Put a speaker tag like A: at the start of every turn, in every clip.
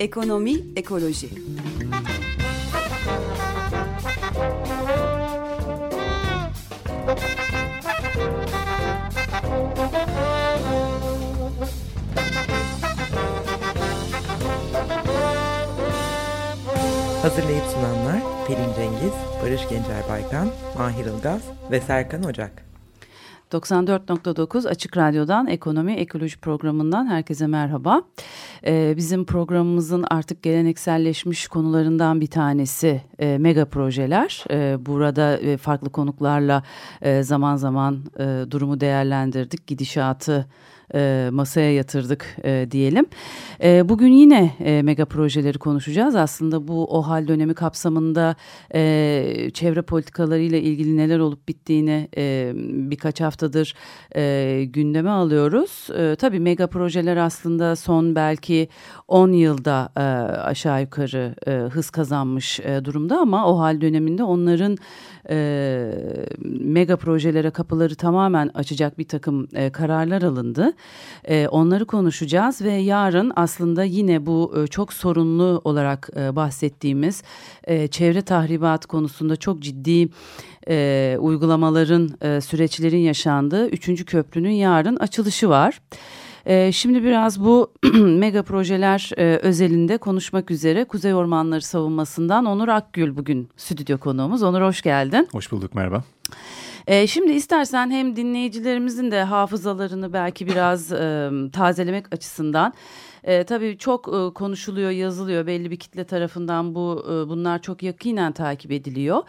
A: Ekonomi, ekoloji.
B: Hazırlayıp sunanlar Pelin Cengiz, Barış Gencer Baykan, Mahir Ilgaz ve Serkan Ocak.
C: 94.9 Açık Radyo'dan Ekonomi Ekoloji programından herkese merhaba. Ee, bizim programımızın artık gelenekselleşmiş konularından bir tanesi e, mega projeler. E, burada e, farklı konuklarla e, zaman zaman e, durumu değerlendirdik, gidişatı e, masaya yatırdık e, diyelim. E, bugün yine e, mega projeleri konuşacağız. Aslında bu OHAL dönemi kapsamında e, çevre politikalarıyla ilgili neler olup bittiğini e, birkaç haftadır e, gündeme alıyoruz. E, tabii mega projeler aslında son belki 10 yılda e, aşağı yukarı e, hız kazanmış e, durumda ama OHAL döneminde onların e, mega projelere kapıları tamamen açacak bir takım e, kararlar alındı. E, onları konuşacağız ve yarın aslında yine bu e, çok sorunlu olarak e, bahsettiğimiz e, çevre tahribat konusunda çok ciddi e, uygulamaların, e, süreçlerin yaşandığı 3. köprünün yarın açılışı var. E, şimdi biraz bu mega projeler e, özelinde konuşmak üzere Kuzey Ormanları Savunması'ndan Onur Akgül bugün stüdyo konuğumuz. Onur hoş geldin.
D: Hoş bulduk merhaba.
C: E, şimdi istersen hem dinleyicilerimizin de hafızalarını belki biraz e, tazelemek açısından... E, tabii çok e, konuşuluyor, yazılıyor belli bir kitle tarafından bu e, bunlar çok yakinen takip ediliyor.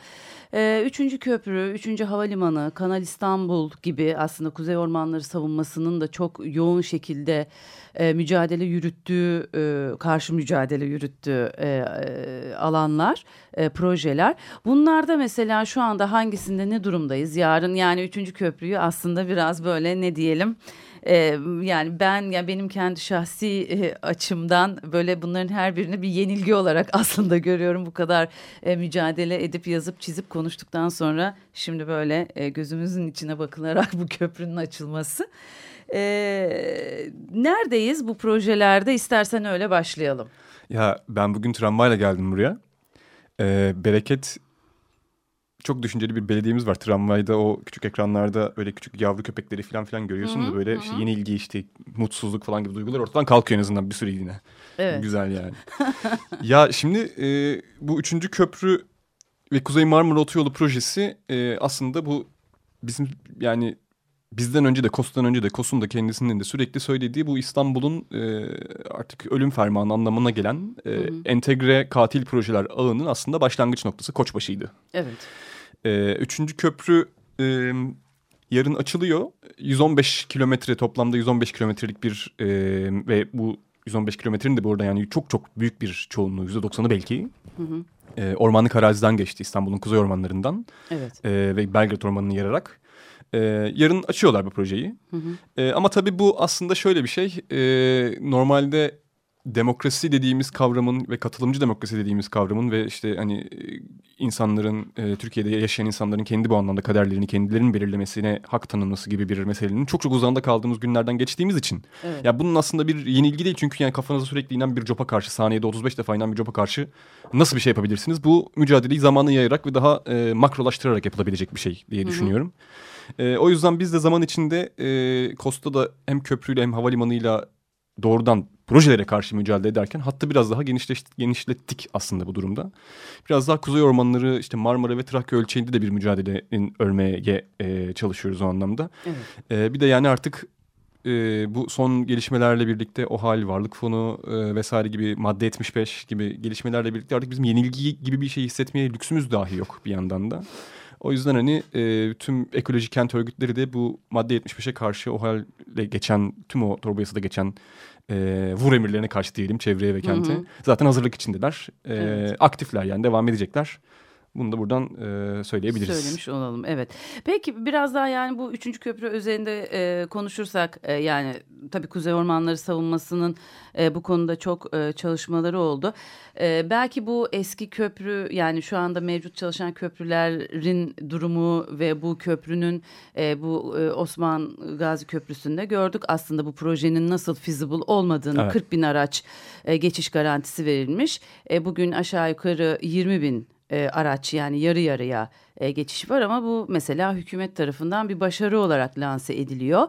C: E, üçüncü köprü, üçüncü havalimanı, Kanal İstanbul gibi aslında Kuzey Ormanları savunmasının da çok yoğun şekilde e, mücadele yürüttüğü, e, karşı mücadele yürüttüğü e, e, alanlar, e, projeler. Bunlarda mesela şu anda hangisinde ne durumdayız? Yarın yani üçüncü köprüyü aslında biraz böyle ne diyelim e, yani ben ya yani benim kendi şahsi e, açımdan böyle bunların her birini bir yenilgi olarak aslında görüyorum bu kadar e, mücadele edip yazıp çizip konuştuktan sonra şimdi böyle e, gözümüzün içine bakılarak bu köprünün açılması. E, neredeyiz bu projelerde istersen öyle başlayalım.
D: Ya ben bugün tramvayla geldim buraya. Ee, bereket çok düşünceli bir belediyemiz var. Tramvayda o küçük ekranlarda öyle küçük yavru köpekleri falan filan görüyorsun da böyle hı. işte yeni ilgi işte mutsuzluk falan gibi duygular ortadan kalkıyor en azından bir süreliğine. Evet. Güzel yani. ya şimdi e, bu üçüncü köprü ve Kuzey Marmara Otoyolu projesi e, aslında bu bizim yani bizden önce de KOS'tan önce de KOS'un da kendisinin de sürekli söylediği bu İstanbul'un e, artık ölüm fermanı anlamına gelen e, hı hı. entegre katil projeler ağının aslında başlangıç noktası Koçbaşı'ydı.
C: Evet.
D: E, üçüncü köprü e, yarın açılıyor. 115 kilometre toplamda 115 kilometrelik bir e, ve bu 115 kilometrenin de bu arada yani çok çok büyük bir çoğunluğu %90'ı belki. Hı hı. E, ormanlık araziden geçti İstanbul'un kuzey ormanlarından.
C: Evet.
D: E, ve Belgrad Ormanı'nı yararak. E, yarın açıyorlar bu projeyi. Hı hı. E, ama tabii bu aslında şöyle bir şey. E, normalde demokrasi dediğimiz kavramın ve katılımcı demokrasi dediğimiz kavramın ve işte hani e, insanların e, Türkiye'de yaşayan insanların kendi bu anlamda kaderlerini kendilerinin belirlemesine hak tanınması gibi bir meselenin çok çok uzağında kaldığımız günlerden geçtiğimiz için. Evet. Ya bunun aslında bir yenilgi değil çünkü yani kafanıza sürekli inen bir copa karşı saniyede 35 defa inen bir copa karşı nasıl bir şey yapabilirsiniz? Bu mücadeleyi zamanı yayarak ve daha e, makrolaştırarak yapılabilecek bir şey diye düşünüyorum. Hı hı. E, o yüzden biz de zaman içinde e, Kosta'da hem köprüyle hem havalimanıyla doğrudan projelere karşı mücadele ederken hattı biraz daha genişlettik aslında bu durumda. Biraz daha kuzey ormanları işte Marmara ve Trakya ölçeğinde de bir mücadelenin örmeye e, çalışıyoruz o anlamda. Evet. E, bir de yani artık e, bu son gelişmelerle birlikte o hal varlık fonu e, vesaire gibi madde 75 gibi gelişmelerle birlikte artık bizim yenilgi gibi bir şey hissetmeye lüksümüz dahi yok bir yandan da. O yüzden hani e, tüm ekoloji kent örgütleri de bu madde 75'e karşı o halde geçen tüm o torba yasada geçen e, vur emirlerine karşı diyelim çevreye ve kente. Hı hı. Zaten hazırlık içindeler. E, evet. Aktifler yani devam edecekler. Bunu da buradan e, söyleyebiliriz.
C: Söylemiş olalım evet. Peki biraz daha yani bu üçüncü köprü üzerinde e, konuşursak e, yani tabii Kuzey Ormanları savunmasının e, bu konuda çok e, çalışmaları oldu. E, belki bu eski köprü yani şu anda mevcut çalışan köprülerin durumu ve bu köprünün e, bu e, Osman Gazi Köprüsü'nde gördük aslında bu projenin nasıl feasible olmadığını
D: Evet.
C: 40 bin araç e, geçiş garantisi verilmiş. E, bugün aşağı yukarı 20 bin e, araç yani yarı yarıya e, geçiş var ama bu mesela hükümet tarafından bir başarı olarak lanse ediliyor.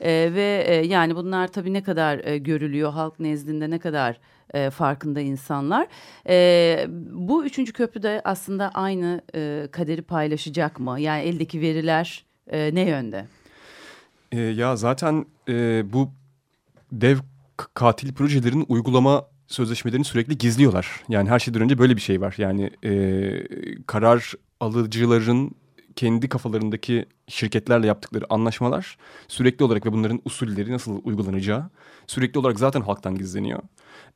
C: E, ve e, yani bunlar tabii ne kadar e, görülüyor halk nezdinde ne kadar e, farkında insanlar. E, bu üçüncü köprüde aslında aynı e, kaderi paylaşacak mı? Yani eldeki veriler e, ne yönde?
D: E, ya zaten e, bu dev katil projelerin uygulama sözleşmelerini sürekli gizliyorlar. Yani her şeyden önce böyle bir şey var. Yani e, karar alıcıların kendi kafalarındaki şirketlerle yaptıkları anlaşmalar sürekli olarak ve bunların usulleri nasıl uygulanacağı sürekli olarak zaten halktan gizleniyor.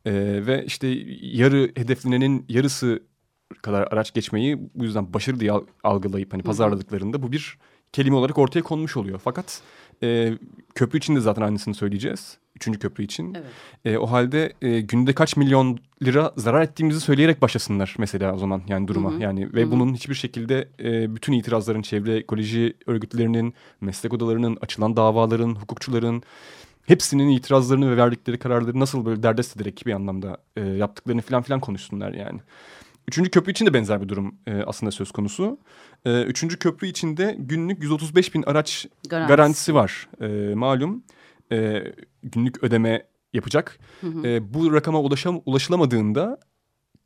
D: E, ve işte yarı hedeflenenin yarısı kadar araç geçmeyi bu yüzden başarı diye al- algılayıp hani pazarladıklarında bu bir kelime olarak ortaya konmuş oluyor. Fakat e, köprü için de zaten aynısını söyleyeceğiz. Üçüncü köprü için.
C: Evet.
D: E, o halde e, günde kaç milyon lira zarar ettiğimizi söyleyerek başlasınlar mesela o zaman yani duruma.
C: Hı hı.
D: Yani ve
C: Hı hı.
D: bunun hiçbir şekilde e, bütün itirazların çevre ekoloji örgütlerinin, meslek odalarının, açılan davaların, hukukçuların hepsinin itirazlarını ve verdikleri kararları nasıl böyle derdest ederek bir anlamda e, yaptıklarını falan filan konuşsunlar yani. Üçüncü köprü için de benzer bir durum e, aslında söz konusu. E, üçüncü köprü için de günlük 135 bin araç
C: Garantisi.
D: garantisi var e, malum. E, günlük ödeme yapacak. E, bu rakama ulaşam ulaşılamadığında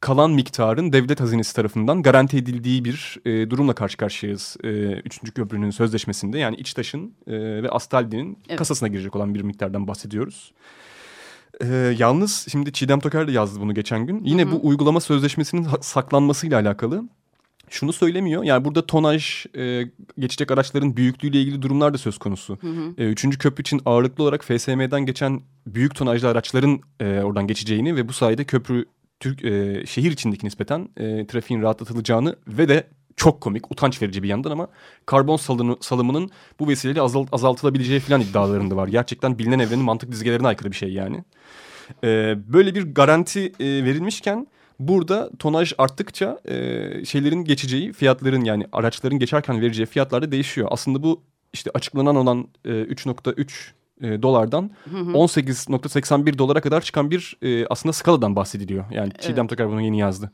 D: kalan miktarın devlet hazinesi tarafından garanti edildiği bir e, durumla karşı karşıyayız. E, üçüncü köprünün sözleşmesinde yani İçtaş'ın e, ve Astaldi'nin
C: Evet.
D: kasasına girecek olan bir miktardan bahsediyoruz. E, yalnız şimdi Çiğdem Toker de yazdı bunu geçen gün. Yine bu uygulama sözleşmesinin saklanmasıyla alakalı şunu söylemiyor. Yani burada tonaj e, geçecek araçların büyüklüğüyle ilgili durumlar da söz konusu. E, üçüncü köprü için ağırlıklı olarak FSM'den geçen büyük tonajlı araçların e, oradan geçeceğini ve bu sayede köprü Türk e, şehir içindeki nispeten e, trafiğin rahatlatılacağını ve de çok komik, utanç verici bir yandan ama karbon salını, salımının bu vesileyle azalt, azaltılabileceği falan iddialarında da var. Gerçekten bilinen evrenin mantık dizgelerine aykırı bir şey yani. E, böyle bir garanti e, verilmişken burada tonaj arttıkça e, şeylerin geçeceği fiyatların yani araçların geçerken vereceği fiyatlar da değişiyor. Aslında bu işte açıklanan olan e, 3.3 e, dolardan 18.81 dolara kadar çıkan bir e, aslında skaladan bahsediliyor. Yani Çiğdem Toker bunu yeni yazdı.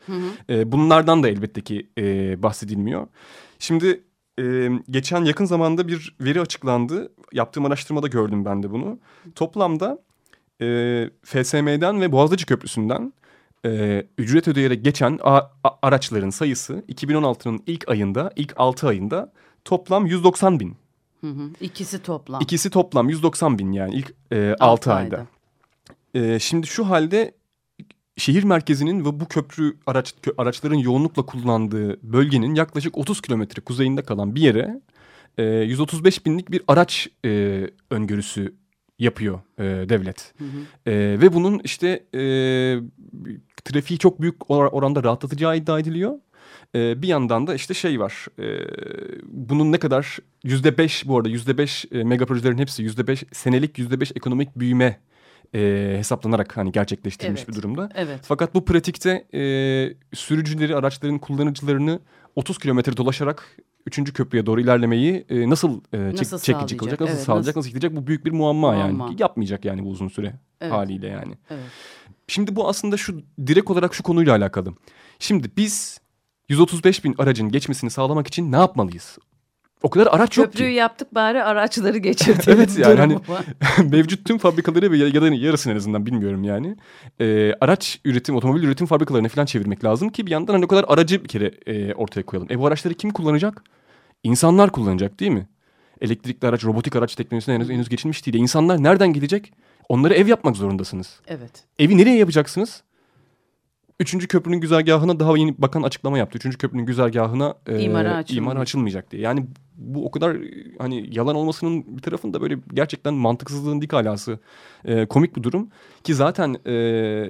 D: E, bunlardan da elbette ki e, bahsedilmiyor. Şimdi e, geçen yakın zamanda bir veri açıklandı. Yaptığım araştırmada gördüm ben de bunu. Toplamda e, FSM'den ve Boğaziçi Köprüsü'nden e, ücret ödeyerek geçen a- a- araçların sayısı 2016'nın ilk ayında, ilk 6 ayında toplam 190 bin.
C: Hı hı. İkisi toplam.
D: İkisi toplam 190 bin yani ilk e, 6
C: Altı
D: ayda.
C: ayda.
D: E, şimdi şu halde şehir merkezinin ve bu köprü araç kö- araçların yoğunlukla kullandığı bölgenin yaklaşık 30 kilometre kuzeyinde kalan bir yere e, 135 binlik bir araç e, öngörüsü yapıyor e, devlet. E, ve bunun işte e, trafiği çok büyük or- oranda rahatlatacağı iddia ediliyor. E, bir yandan da işte şey var. e, bunun ne kadar yüzde beş bu arada yüzde beş e, mega projelerin hepsi yüzde beş senelik yüzde beş ekonomik büyüme e, hesaplanarak hani gerçekleştirilmiş
C: Evet.
D: bir durumda.
C: Evet.
D: Fakat bu pratikte e, sürücüleri, araçların kullanıcılarını 30 kilometre dolaşarak 3. köprüye doğru ilerlemeyi e, nasıl, e, çek-
C: Nasıl
D: çekici kılacak, nasıl
C: Evet,
D: sağlayacak,
C: nasıl-
D: nasıl gidecek bu büyük bir muamma,
C: Muamma.
D: yani. Yapmayacak yani bu uzun süre
C: Evet.
D: haliyle yani.
C: Evet.
D: Şimdi bu aslında şu direkt olarak şu konuyla alakalı. Şimdi biz 135 bin aracın geçmesini sağlamak için ne yapmalıyız? O kadar araç yok
C: Köprüyü
D: ki.
C: yaptık bari araçları geçirdik.
D: Evet yani hani-. Mevcut tüm fabrikaları ve ya da yarısını en azından bilmiyorum yani. Ee, araç üretim, otomobil üretim fabrikalarını falan çevirmek lazım ki bir yandan hani o kadar aracı bir kere e, ortaya koyalım. E bu araçları kim kullanacak? İnsanlar kullanacak değil mi? Elektrikli araç, robotik araç teknolojisine henüz, henüz geçilmiş değil. E insanlar nereden gidecek? Onları ev yapmak zorundasınız.
C: Evet.
D: Evi nereye yapacaksınız? Üçüncü köprünün güzergahına daha yeni bakan açıklama yaptı. Üçüncü köprünün güzergahına e,
C: İmara açılmayacak.
D: imara açılmayacak diye. Yani bu o kadar e, hani yalan olmasının bir tarafında böyle gerçekten mantıksızlığın dik alası e, komik bir durum. Ki zaten e,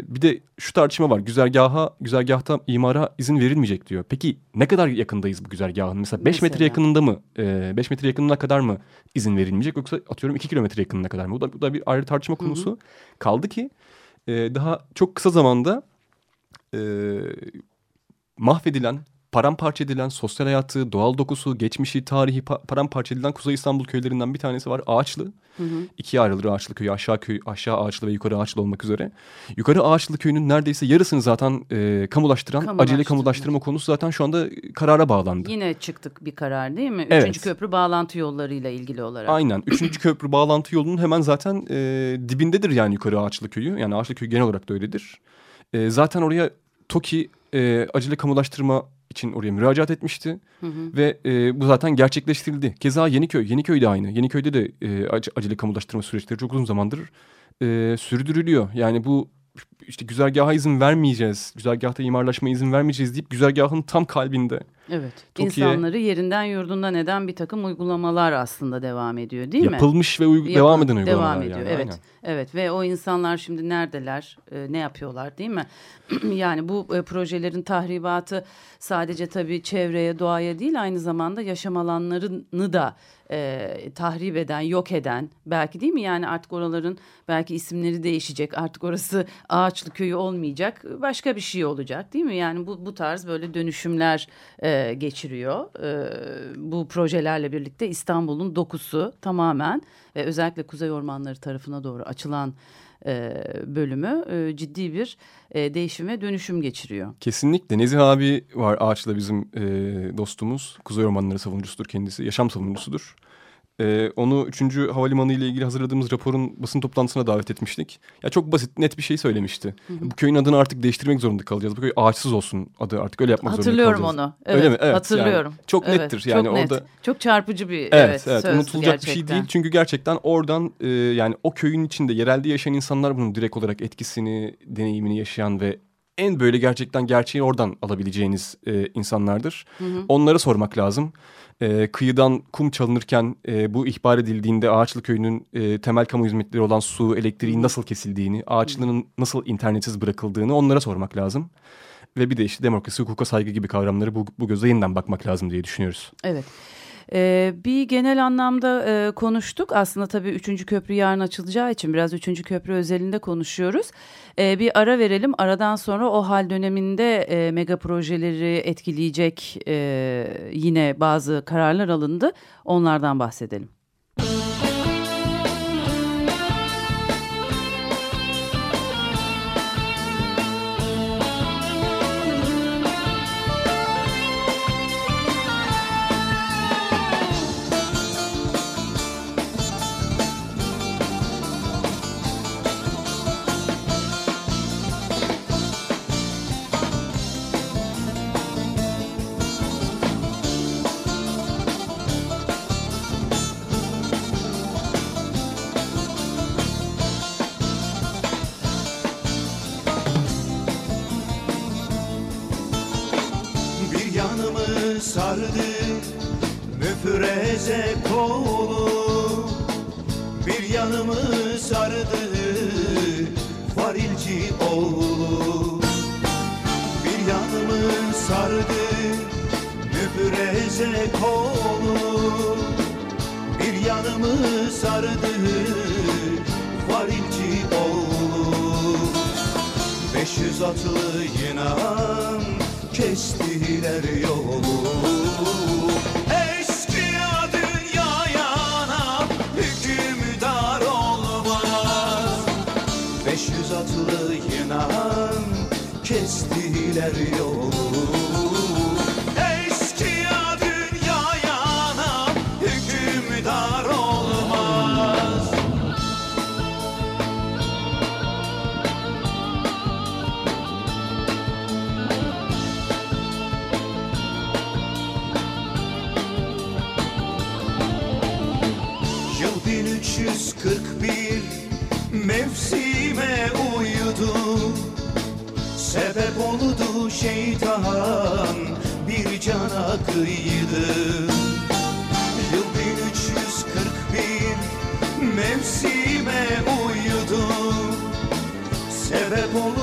D: bir de şu tartışma var. Güzergaha, güzergahta imara izin verilmeyecek diyor. Peki ne kadar yakındayız bu güzergahın? Mesela 5 metre yakınında mı? 5 metre yakınına kadar mı izin verilmeyecek? Yoksa atıyorum 2 kilometre yakınına kadar mı? Bu da, bu da bir ayrı tartışma konusu. Kaldı ki e, daha çok kısa zamanda e, mahvedilen, paramparça edilen sosyal hayatı, doğal dokusu, geçmişi, tarihi pa- paramparça edilen Kuzey İstanbul köylerinden bir tanesi var. Ağaçlı. İkiye ayrılır Ağaçlı köyü. Aşağı köy, aşağı Ağaçlı ve yukarı Ağaçlı olmak üzere. Yukarı Ağaçlı köyünün neredeyse yarısını zaten e, kamulaştıran, acele
C: Kamulaştırma.
D: kamulaştırma konusu zaten şu anda karara bağlandı.
C: Yine çıktık bir karar değil mi?
D: Evet.
C: Üçüncü köprü bağlantı yollarıyla ilgili olarak.
D: Aynen. Üçüncü köprü bağlantı yolunun hemen zaten e, dibindedir yani yukarı Ağaçlı köyü. Yani Ağaçlı köyü genel olarak da öyledir. E, zaten oraya TOKİ e, acele kamulaştırma için oraya müracaat etmişti. Ve e, bu zaten gerçekleştirildi. Keza Yeniköy. Yeniköy de aynı. Yeniköy'de de e, ac- acele kamulaştırma süreçleri çok uzun zamandır e, sürdürülüyor. Yani bu işte güzergaha izin vermeyeceğiz, güzergahta imarlaşmaya izin vermeyeceğiz deyip güzergahın tam kalbinde
C: Evet.
D: Toki'ye-
C: İnsanları yerinden yurdundan eden bir takım uygulamalar aslında devam ediyor değil mi?
D: yapılmış ve uygu-
C: Yapıl-
D: devam eden uygulamalar.
C: Devam ediyor
D: yani,
C: evet.
D: aynen.
C: Evet ve o insanlar şimdi neredeler? e, ne yapıyorlar değil mi? yani bu e, projelerin tahribatı sadece tabii çevreye, doğaya değil aynı zamanda yaşam alanlarını da e, tahrip eden, yok eden belki değil mi? Yani artık oraların belki isimleri değişecek. Artık orası Ağaçlı köyü olmayacak. Başka bir şey olacak değil mi? Yani bu bu tarz böyle dönüşümler e, geçiriyor. E, bu projelerle birlikte İstanbul'un dokusu tamamen ve özellikle Kuzey Ormanları tarafına doğru açılan e, bölümü e, ciddi bir e, değişim dönüşüm geçiriyor.
D: Kesinlikle. Nezih abi var Ağaç'la bizim e, dostumuz. Kuzey Ormanları savunucusudur kendisi. Yaşam savunucusudur. E, onu 3. Havalimanı ile ilgili hazırladığımız raporun basın toplantısına davet etmiştik. Ya çok basit, net bir şey söylemişti. Bu köyün adını artık değiştirmek zorunda kalacağız. Bu köy ağaçsız olsun adı artık öyle yapmak zorunda
C: Hatırlıyorum
D: kalacağız.
C: onu. Evet,
D: Öyle mi? Evet,
C: hatırlıyorum.
D: yani çok
C: Evet,
D: nettir. Yani
C: çok net.
D: orada
C: Çok çarpıcı bir
D: Evet,
C: evet,
D: evet, unutulacak bir şey
C: gerçekten.
D: değil. Çünkü gerçekten oradan e, yani o köyün içinde yerelde yaşayan insanlar bunun direkt olarak etkisini, deneyimini yaşayan ve en böyle gerçekten gerçeği oradan alabileceğiniz e, insanlardır. Onlara sormak lazım. E, kıyıdan kum çalınırken e, bu ihbar edildiğinde Ağaçlı Köyü'nün e, temel kamu hizmetleri olan su, elektriğin nasıl kesildiğini, Ağaçlı'nın nasıl internetsiz bırakıldığını onlara sormak lazım. Ve bir de işte demokrasi, hukuka saygı gibi kavramları bu, bu gözle yeniden bakmak lazım diye düşünüyoruz.
C: Evet. Ee, bir genel anlamda e, konuştuk. Aslında tabii üçüncü köprü yarın açılacağı için biraz üçüncü köprü özelinde konuşuyoruz. Ee, bir ara verelim. Aradan sonra o hal döneminde e, mega projeleri etkileyecek e, yine bazı kararlar alındı. Onlardan bahsedelim.
E: Müfreze kolu Bir yanımı sardı varilci oğlu Bir yanımı sardı müfreze kolu Bir yanımı sardı varilci oğlu 500 atlı inan kestiler yolu 500 atlı inan kestiler yolu. Eskiya dünyaya hükümdar olmaz. Yıl 1341 mevsime uydu Sebep oldu şeytan bir cana kıydı. Yıl 1341 mevsime uyudu. Sebep oldu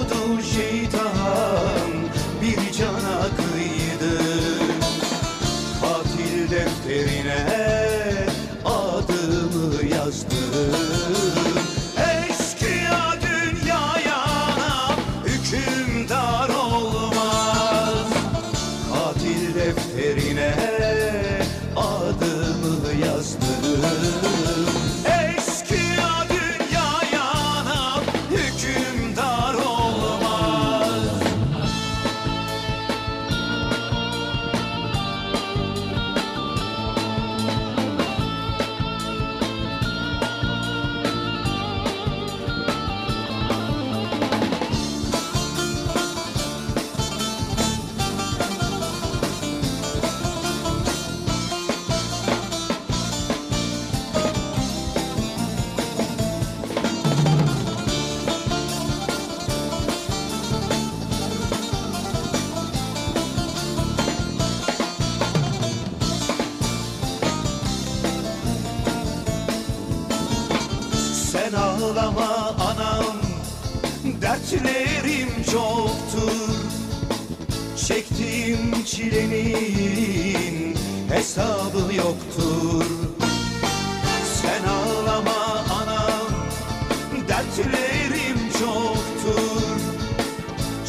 E: Dertlerim çoktur.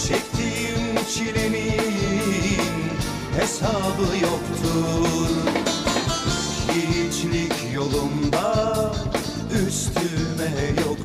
E: Çektiğim çilenin hesabı yoktur. Hiçlik yolumda üstüme yoktur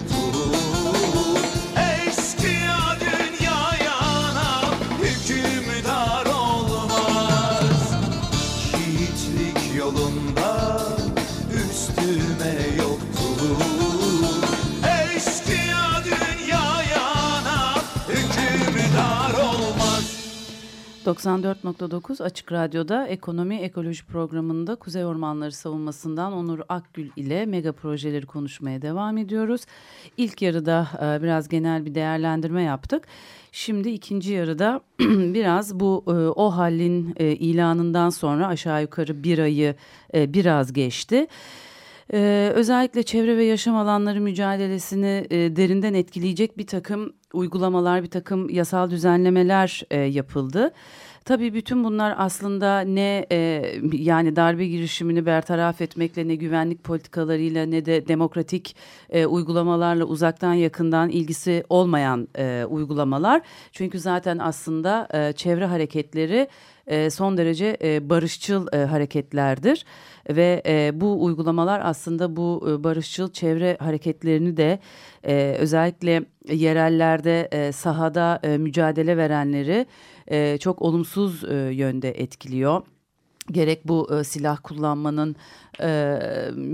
C: 94.9 Açık Radyo'da Ekonomi Ekoloji programında Kuzey Ormanları Savunması'ndan Onur Akgül ile mega projeleri konuşmaya devam ediyoruz. İlk yarıda e, biraz genel bir değerlendirme yaptık. Şimdi ikinci yarıda biraz bu e, o halin e, ilanından sonra aşağı yukarı bir ayı biraz geçti. Ee, özellikle çevre ve yaşam alanları mücadelesini e, derinden etkileyecek bir takım uygulamalar, bir takım yasal düzenlemeler e, yapıldı. Tabii bütün bunlar aslında ne e, yani darbe girişimini bertaraf etmekle ne güvenlik politikalarıyla ne de demokratik e, uygulamalarla uzaktan yakından ilgisi olmayan e, uygulamalar. Çünkü zaten aslında e, çevre hareketleri e, son derece e, barışçıl e, hareketlerdir ve e, bu uygulamalar aslında bu e, barışçıl çevre hareketlerini de e, özellikle yerellerde e, sahada e, mücadele verenleri e, çok olumsuz e, yönde etkiliyor. Gerek bu e, silah kullanmanın e,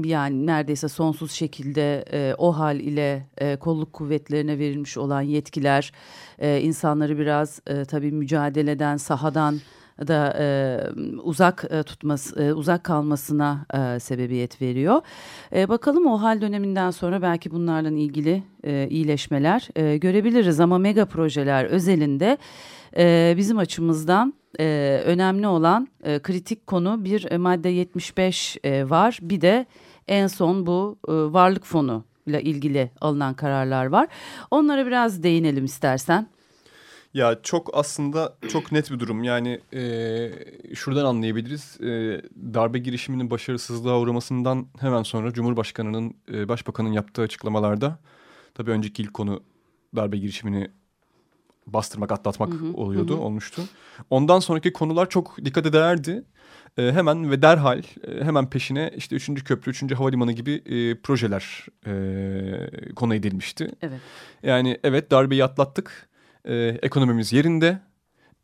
C: yani neredeyse sonsuz şekilde e, o hal ile e, kolluk kuvvetlerine verilmiş olan yetkiler e, insanları biraz e, tabii mücadeleden sahadan da e, uzak e, tutması e, uzak kalmasına e, sebebiyet veriyor. E, bakalım o hal döneminden sonra belki bunlarla ilgili e, iyileşmeler e, görebiliriz ama mega projeler özelinde e, bizim açımızdan e, önemli olan e, kritik konu bir e, madde 75 e, var. Bir de en son bu e, varlık fonu ile ilgili alınan kararlar var. Onlara biraz değinelim istersen.
D: Ya çok aslında çok net bir durum. Yani e, şuradan anlayabiliriz. E, darbe girişiminin başarısızlığa uğramasından hemen sonra Cumhurbaşkanı'nın, e, Başbakan'ın yaptığı açıklamalarda... ...tabii önceki ilk konu darbe girişimini bastırmak, atlatmak oluyordu, olmuştu. Ondan sonraki konular çok dikkate değerdi. E, hemen ve derhal e, hemen peşine işte 3. köprü, 3. havalimanı gibi e, projeler e, konu edilmişti.
C: Evet.
D: Yani evet darbeyi atlattık. Ee, ekonomimiz yerinde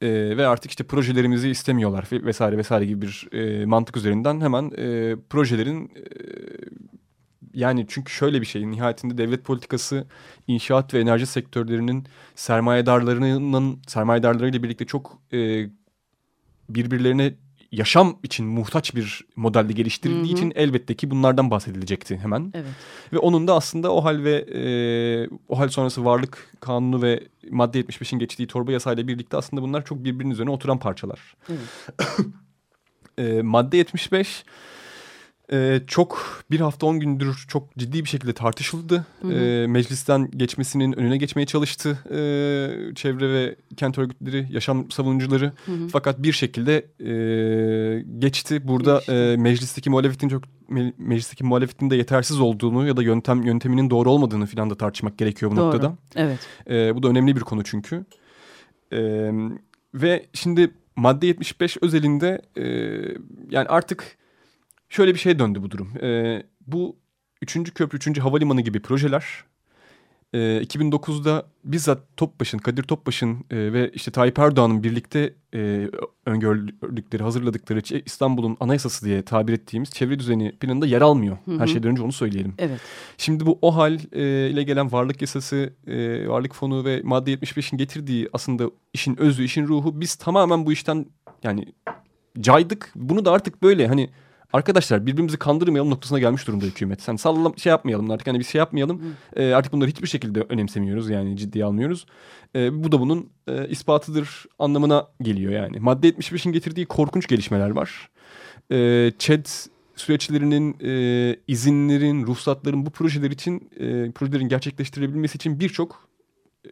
D: ee, ve artık işte projelerimizi istemiyorlar ve- vesaire vesaire gibi bir e, mantık üzerinden hemen e, projelerin e, yani çünkü şöyle bir şey nihayetinde devlet politikası inşaat ve enerji sektörlerinin sermayedarlarının sermayedarlarıyla birlikte çok e, birbirlerine yaşam için muhtaç bir modelde geliştirildiği
C: Hı hı.
D: için elbette ki bunlardan bahsedilecekti hemen.
C: Evet.
D: Ve onun da aslında o hal ve e, o hal sonrası varlık kanunu ve madde 75'in geçtiği torba yasayla birlikte aslında bunlar çok birbirinin üzerine oturan parçalar.
C: Evet.
D: E, madde 75 e, çok bir hafta on gündür çok ciddi bir şekilde tartışıldı.
C: Hı hı.
D: E, meclisten geçmesinin önüne geçmeye çalıştı e, çevre ve kent örgütleri, yaşam savunucuları.
C: Hı hı.
D: Fakat bir şekilde e, geçti. Burada
C: Geçti.
D: e, meclisteki muhalefetin çok me- meclisteki muhalefetin de yetersiz olduğunu ya da yöntem yönteminin doğru olmadığını filan da tartışmak gerekiyor bu
C: Doğru.
D: noktada.
C: Evet.
D: E, bu da önemli bir konu çünkü. E, ve şimdi madde 75 özelinde e, yani artık şöyle bir şeye döndü bu durum. E, bu 3. köprü, 3. havalimanı gibi projeler e, 2009'da bizzat Topbaş'ın, Kadir Topbaş'ın e, ve işte Tayyip Erdoğan'ın birlikte e, öngördükleri, hazırladıkları İstanbul'un anayasası diye tabir ettiğimiz çevre düzeni planında yer almıyor.
C: Hı hı.
D: Her şeyden önce onu söyleyelim.
C: Evet.
D: Şimdi bu OHAL e, ile gelen varlık yasası, e, varlık fonu ve madde 75'in getirdiği aslında işin özü, işin ruhu biz tamamen bu işten yani caydık. Bunu da artık böyle hani arkadaşlar birbirimizi kandırmayalım noktasına gelmiş durumda hükümet. Sen sallam şey yapmayalım artık hani bir şey yapmayalım. E, artık bunları hiçbir şekilde önemsemiyoruz yani ciddiye almıyoruz. E, bu da bunun e, ispatıdır anlamına geliyor yani. Madde 75'in getirdiği korkunç gelişmeler var. E, ÇED süreçlerinin, e, izinlerin, ruhsatların bu projeler için, e, projelerin gerçekleştirilebilmesi için birçok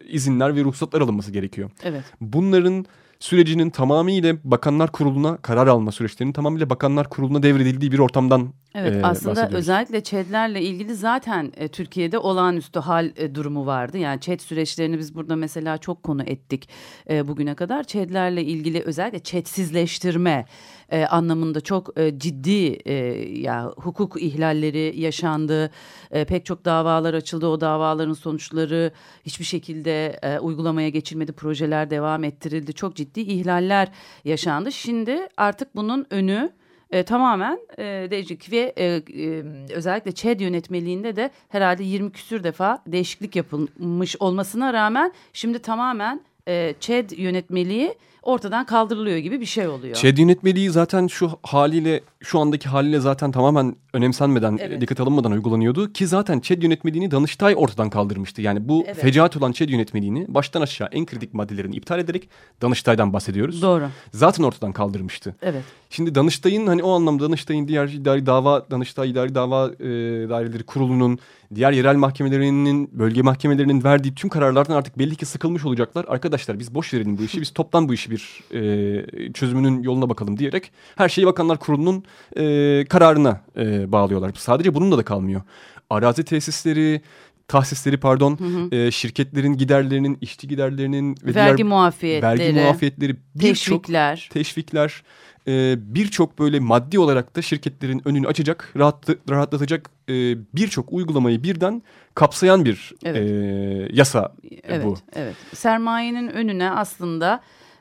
D: izinler ve ruhsatlar alınması gerekiyor.
C: Evet.
D: Bunların sürecinin tamamıyla Bakanlar Kurulu'na karar alma süreçlerinin tamamıyla Bakanlar Kurulu'na devredildiği bir ortamdan
C: Evet
D: e,
C: aslında özellikle ÇED'lerle ilgili zaten e, Türkiye'de olağanüstü hal e, durumu vardı. Yani ÇED süreçlerini biz burada mesela çok konu ettik e, bugüne kadar. ÇED'lerle ilgili özellikle ÇED'sizleştirme e, anlamında çok e, ciddi e, ya hukuk ihlalleri yaşandı. E, pek çok davalar açıldı. O davaların sonuçları hiçbir şekilde e, uygulamaya geçilmedi. Projeler devam ettirildi. Çok ciddi ihlaller yaşandı. Şimdi artık bunun önü e, tamamen e, değişik ve e, e, özellikle ÇED yönetmeliğinde de herhalde 20 küsür defa değişiklik yapılmış olmasına rağmen şimdi tamamen e, ÇED yönetmeliği ortadan kaldırılıyor gibi bir şey oluyor.
D: ÇED yönetmeliği zaten şu haliyle şu andaki haliyle zaten tamamen önemsenmeden
C: Evet.
D: dikkat alınmadan uygulanıyordu ki zaten ÇED yönetmeliğini Danıştay ortadan kaldırmıştı. Yani bu
C: Evet.
D: fecaat olan ÇED yönetmeliğini baştan aşağı en kritik maddelerini iptal ederek Danıştay'dan bahsediyoruz.
C: Doğru.
D: Zaten ortadan kaldırmıştı.
C: Evet.
D: Şimdi Danıştay'ın hani o anlamda Danıştay'ın diğer idari dava, Danıştay idari dava e, daireleri kurulunun, diğer yerel mahkemelerinin, bölge mahkemelerinin verdiği tüm kararlardan artık belli ki sıkılmış olacaklar. Arkadaşlar biz boş verelim bu işi, biz toptan bu işi bir e, çözümünün yoluna bakalım diyerek her şeyi Bakanlar Kurulu'nun e, kararına e, bağlıyorlar. Sadece bununla da kalmıyor. Arazi tesisleri, tahsisleri pardon, e, şirketlerin giderlerinin, işçi giderlerinin ve
C: Vergi
D: diğer
C: muafiyetleri,
D: vergi muafiyetleri birçok
C: teşvikler.
D: teşvikler e, birçok böyle maddi olarak da şirketlerin önünü açacak, rahat, rahatlatacak e, birçok uygulamayı birden kapsayan bir
C: Evet.
D: e, yasa
C: Evet,
D: bu.
C: evet. Sermayenin önüne aslında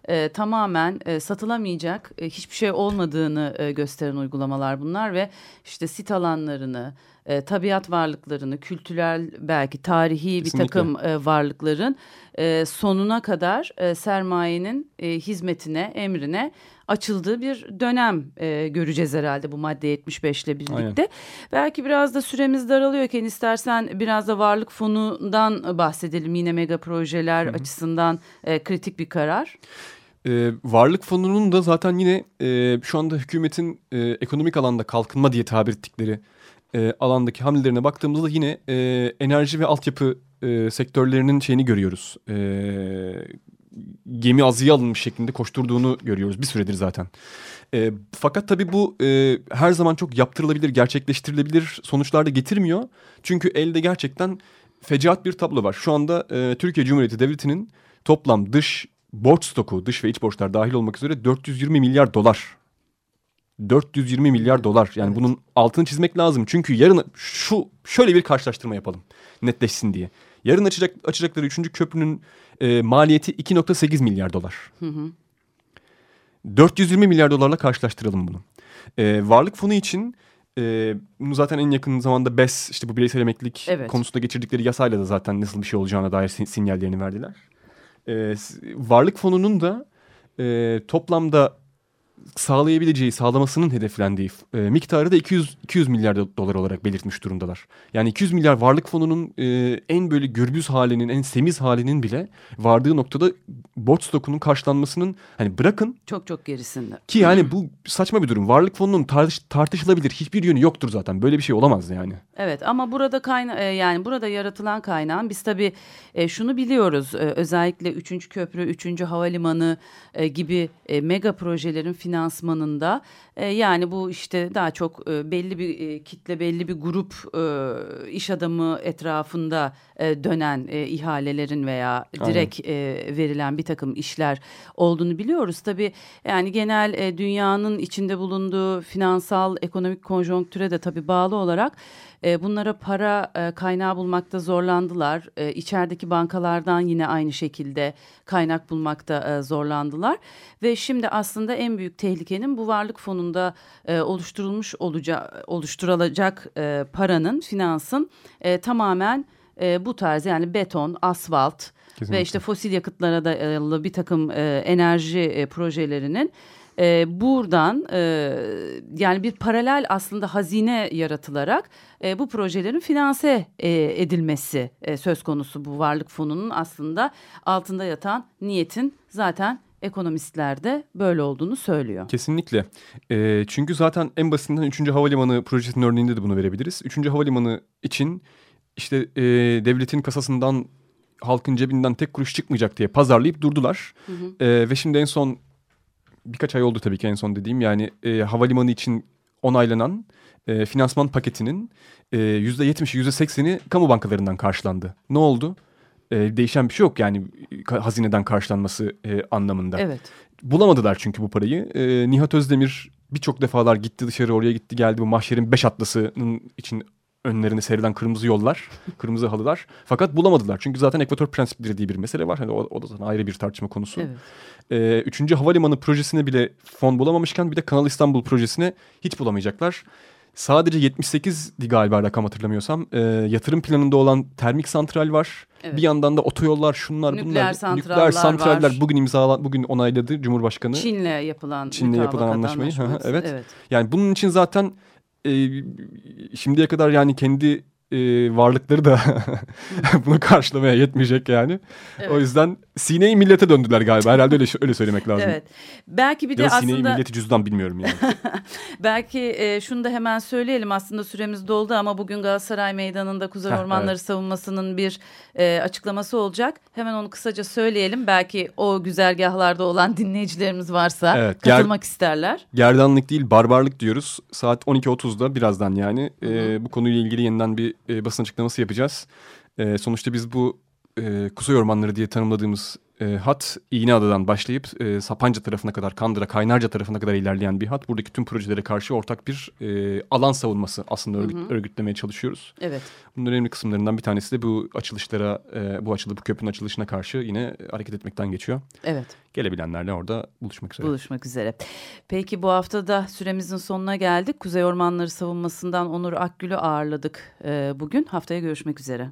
C: e, tamamen e, satılamayacak e, hiçbir şey olmadığını e, gösteren uygulamalar bunlar ve işte sit alanlarını, e, tabiat varlıklarını, kültürel belki tarihi bir
D: Kesinlikle.
C: takım e, varlıkların e, sonuna kadar e, sermayenin e, hizmetine, emrine açıldığı bir dönem e, göreceğiz herhalde bu madde 75 ile birlikte.
D: Aynen.
C: Belki biraz da süremiz daralıyorken istersen biraz da varlık fonundan bahsedelim. Yine mega projeler açısından e, kritik bir karar.
D: E, varlık fonunun da zaten yine e, şu anda hükümetin e, ekonomik alanda kalkınma diye tabir ettikleri e, alandaki hamlelerine baktığımızda yine e, enerji ve altyapı e, sektörlerinin şeyini görüyoruz. E, gemi azıya alınmış şeklinde koşturduğunu görüyoruz bir süredir zaten. E, fakat tabii bu e, her zaman çok yaptırılabilir, gerçekleştirilebilir sonuçlar da getirmiyor. Çünkü elde gerçekten fecaat bir tablo var. Şu anda e, Türkiye Cumhuriyeti Devleti'nin toplam dış borç stoku, dış ve iç borçlar dahil olmak üzere 420 milyar dolar. 420 milyar dolar. Yani bunun altını çizmek lazım. Çünkü yarın şu şöyle bir karşılaştırma yapalım. Netleşsin diye. Yarın açacak açacakları 3. köprünün e, maliyeti 2.8 milyar dolar. 420 milyar dolarla karşılaştıralım bunu. E, varlık fonu için e, bunu zaten en yakın zamanda BES işte bu bireysel emeklilik
C: Evet.
D: konusunda geçirdikleri yasayla da zaten nasıl bir şey olacağına dair sin- sinyallerini verdiler. E, varlık fonunun da e, toplamda sağlayabileceği, sağlamasının hedeflendiği e, miktarı da 200 200 milyar do- dolar olarak belirtmiş durumdalar. Yani 200 milyar varlık fonunun e, en böyle gürbüz halinin, en semiz halinin bile vardığı noktada borç stokunun karşılanmasının hani bırakın
C: Çok çok gerisinde.
D: ki yani bu saçma bir durum. Varlık fonunun tartış- tartışılabilir hiçbir yönü yoktur zaten. Böyle bir şey olamaz yani.
C: Evet ama burada kayna e, yani burada yaratılan kaynağın biz tabii e, şunu biliyoruz. E, özellikle 3. köprü, 3. havalimanı e, gibi e, mega projelerin finansmanında e, yani bu işte daha çok e, belli bir e, kitle, belli bir grup e, iş adamı etrafında e, dönen e, ihalelerin veya direkt e, verilen bir takım işler olduğunu biliyoruz. Tabii yani genel e, dünyanın içinde bulunduğu finansal ekonomik konjonktüre de tabii bağlı olarak e, bunlara para e, kaynağı bulmakta zorlandılar. E, içerideki bankalardan yine aynı şekilde kaynak bulmakta e, zorlandılar. Ve şimdi aslında en büyük tehlikenin bu varlık fonunda e, oluşturulmuş olacak oluşturulacak e, paranın, finansın e, tamamen e, bu tarz yani beton, asfalt
D: Kesinlikle.
C: ve işte fosil yakıtlara dayalı bir takım e, enerji e, projelerinin e, buradan e, yani bir paralel aslında hazine yaratılarak e, bu projelerin finanse e, edilmesi e, söz konusu bu varlık fonunun aslında altında yatan niyetin zaten ekonomistler de böyle olduğunu söylüyor.
D: Kesinlikle. Ee, çünkü zaten en basitinden 3. Havalimanı projesinin örneğinde de bunu verebiliriz. 3. Havalimanı için işte e, devletin kasasından halkın cebinden tek kuruş çıkmayacak diye pazarlayıp durdular. Ee, ve şimdi en son birkaç ay oldu tabii ki en son dediğim yani e, havalimanı için onaylanan e, finansman paketinin e, %70'i %80'i kamu bankalarından karşılandı. Ne oldu? E, değişen bir şey yok yani hazineden karşılanması e, anlamında.
C: Evet.
D: Bulamadılar çünkü bu parayı. Ee, Nihat Özdemir birçok defalar gitti dışarı oraya gitti geldi. Bu mahşerin beş atlasının için önlerine serilen kırmızı yollar, kırmızı halılar. Fakat bulamadılar. Çünkü zaten ekvator prensipleri diye bir mesele var. Hani o, o da zaten ayrı bir tartışma konusu.
C: Evet.
D: Ee, üçüncü havalimanı projesine bile fon bulamamışken bir de Kanal İstanbul projesine hiç bulamayacaklar. Sadece 78 di galiba rakam hatırlamıyorsam. Ee, yatırım planında olan termik santral var.
C: Evet.
D: Bir yandan da otoyollar şunlar
C: Nükleer
D: bunlar.
C: santraller
D: nükleer santraller
C: var.
D: bugün imzala bugün onayladı Cumhurbaşkanı.
C: Çin'le yapılan
D: Çin'le yapılan anlaşmayı, evet.
C: evet.
D: Yani bunun için zaten e, şimdiye kadar yani kendi e, varlıkları da bunu karşılamaya yetmeyecek yani.
C: Evet.
D: O yüzden sineyi millete döndüler galiba. Herhalde öyle öyle söylemek lazım.
C: Evet. Belki bir de
D: Ya da sineyi
C: aslında
D: milleti cüzdan bilmiyorum yani.
C: belki e, şunu da hemen söyleyelim aslında süremiz doldu ama bugün Galatasaray Meydanı'nda Kuzey Ormanları
D: evet.
C: Savunması'nın bir e, açıklaması olacak. Hemen onu kısaca söyleyelim. Belki o güzergahlarda olan dinleyicilerimiz varsa
D: Evet, ger-
C: katılmak isterler.
D: Gerdanlık değil barbarlık diyoruz. Saat 12.30'da birazdan yani e, bu konuyla ilgili yeniden bir e, basın açıklaması yapacağız. E, sonuçta biz bu e, Kuzey Ormanları diye tanımladığımız e, hat İğneada'dan başlayıp e, Sapanca tarafına kadar, Kandıra, Kaynarca tarafına kadar ilerleyen bir hat. Buradaki tüm projelere karşı ortak bir e, alan savunması aslında örgüt- örgütlemeye çalışıyoruz.
C: Evet.
D: Bunun önemli kısımlarından bir tanesi de bu açılışlara, e, bu açılı bu köprünün açılışına karşı yine hareket etmekten geçiyor.
C: Evet.
D: Gelebilenlerle orada buluşmak üzere.
C: Buluşmak üzere. Peki bu hafta da süremizin sonuna geldik. Kuzey Ormanları Savunması'ndan Onur Akgül'ü ağırladık e, bugün. Haftaya görüşmek üzere.